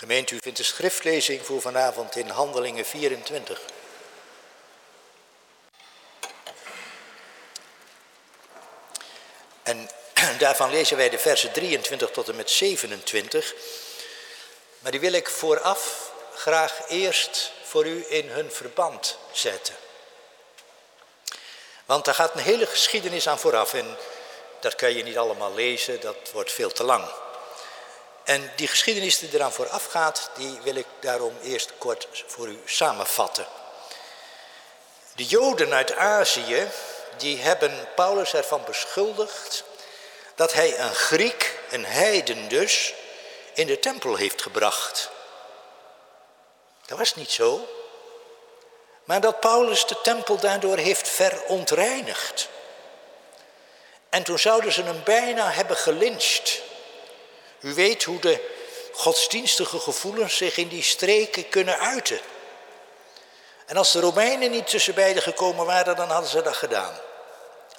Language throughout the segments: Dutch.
Gemeente, u vindt de schriftlezing voor vanavond in Handelingen 24. En daarvan lezen wij de versen 23 tot en met 27. Maar die wil ik vooraf graag eerst voor u in hun verband zetten. Want daar gaat een hele geschiedenis aan vooraf en dat kan je niet allemaal lezen, dat wordt veel te lang. En die geschiedenis die eraan vooraf gaat, die wil ik daarom eerst kort voor u samenvatten. De Joden uit Azië, die hebben Paulus ervan beschuldigd dat hij een Griek, een heiden dus, in de tempel heeft gebracht. Dat was niet zo. Maar dat Paulus de tempel daardoor heeft verontreinigd. En toen zouden ze hem bijna hebben gelyncht. U weet hoe de godsdienstige gevoelens zich in die streken kunnen uiten. En als de Romeinen niet tussen beiden gekomen waren, dan hadden ze dat gedaan.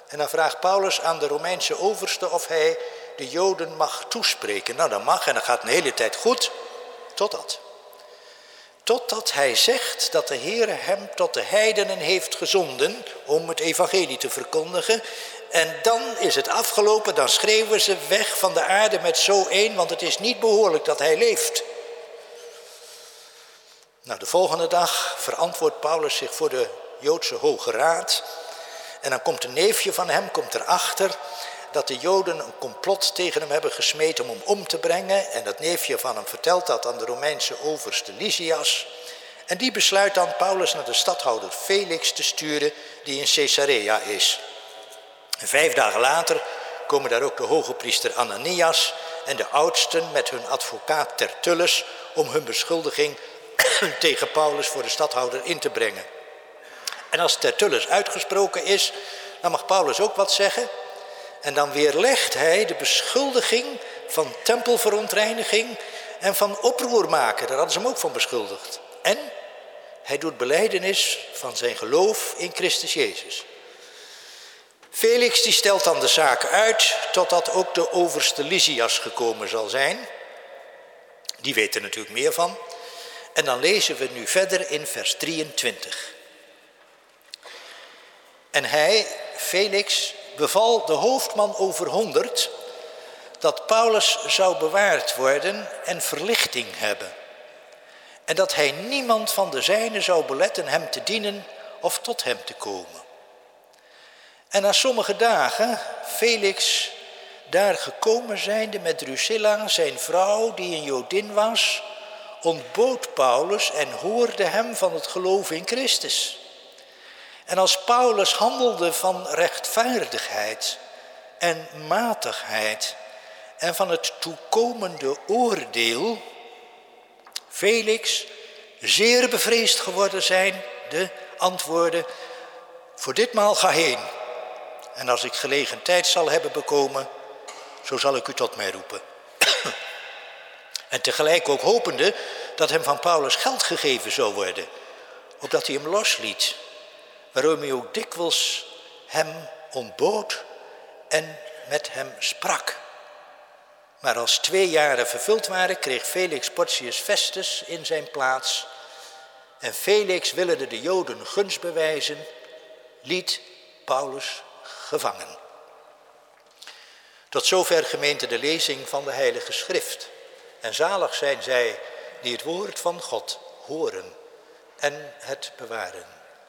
En dan vraagt Paulus aan de Romeinse overste of hij de Joden mag toespreken. Nou, dat mag en dat gaat een hele tijd goed, totdat. Totdat hij zegt dat de Heer hem tot de heidenen heeft gezonden om het evangelie te verkondigen. En dan is het afgelopen, dan schreeuwen ze weg van de aarde met zo één, want het is niet behoorlijk dat hij leeft. Nou, de volgende dag verantwoordt Paulus zich voor de Joodse Hoge Raad. En dan komt een neefje van hem, komt erachter dat de Joden een complot tegen hem hebben gesmeten om hem om te brengen. En dat neefje van hem vertelt dat aan de Romeinse overste Lysias. En die besluit dan Paulus naar de stadhouder Felix te sturen, die in Caesarea is. En vijf dagen later komen daar ook de hoge priester Ananias en de oudsten met hun advocaat Tertullus om hun beschuldiging tegen Paulus voor de stadhouder in te brengen. En als Tertullus uitgesproken is, dan mag Paulus ook wat zeggen. En dan weerlegt hij de beschuldiging van tempelverontreiniging en van oproer maken. Daar hadden ze hem ook van beschuldigd. En hij doet beleidenis van zijn geloof in Christus Jezus. Felix die stelt dan de zaak uit totdat ook de overste Lysias gekomen zal zijn. Die weet er natuurlijk meer van. En dan lezen we nu verder in vers 23. En hij, Felix, beval de hoofdman over honderd dat Paulus zou bewaard worden en verlichting hebben. En dat hij niemand van de zijnen zou beletten hem te dienen of tot hem te komen. En na sommige dagen, Felix daar gekomen zijnde met Drusilla, zijn vrouw, die een Jodin was, ontbood Paulus en hoorde hem van het geloof in Christus. En als Paulus handelde van rechtvaardigheid en matigheid en van het toekomende oordeel, Felix zeer bevreesd geworden zijn, de antwoorden, voor ditmaal ga heen. En als ik gelegen tijd zal hebben bekomen, zo zal ik u tot mij roepen. en tegelijk ook hopende dat hem van Paulus geld gegeven zou worden, opdat hij hem losliet waarom hij ook dikwijls hem ontbood en met hem sprak. Maar als twee jaren vervuld waren, kreeg Felix Porcius Festus in zijn plaats. En Felix, willende de Joden gunst bewijzen, liet Paulus gevangen. Tot zover gemeente de lezing van de Heilige Schrift. En zalig zijn zij die het woord van God horen en het bewaren.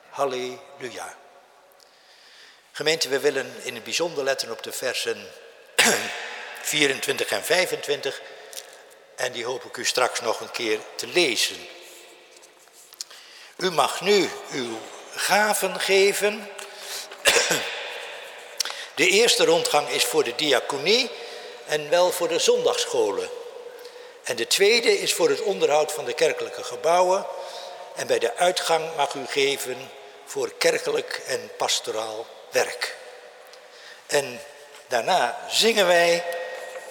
Halleluja. Gemeente, we willen in het bijzonder letten op de versen 24 en 25. En die hoop ik u straks nog een keer te lezen. U mag nu uw gaven geven. De eerste rondgang is voor de diaconie en wel voor de zondagsscholen. En de tweede is voor het onderhoud van de kerkelijke gebouwen. En bij de uitgang mag u geven voor kerkelijk en pastoraal werk. En daarna zingen wij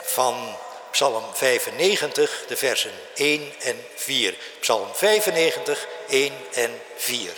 van Psalm 95, de versen 1 en 4. Psalm 95, 1 en 4.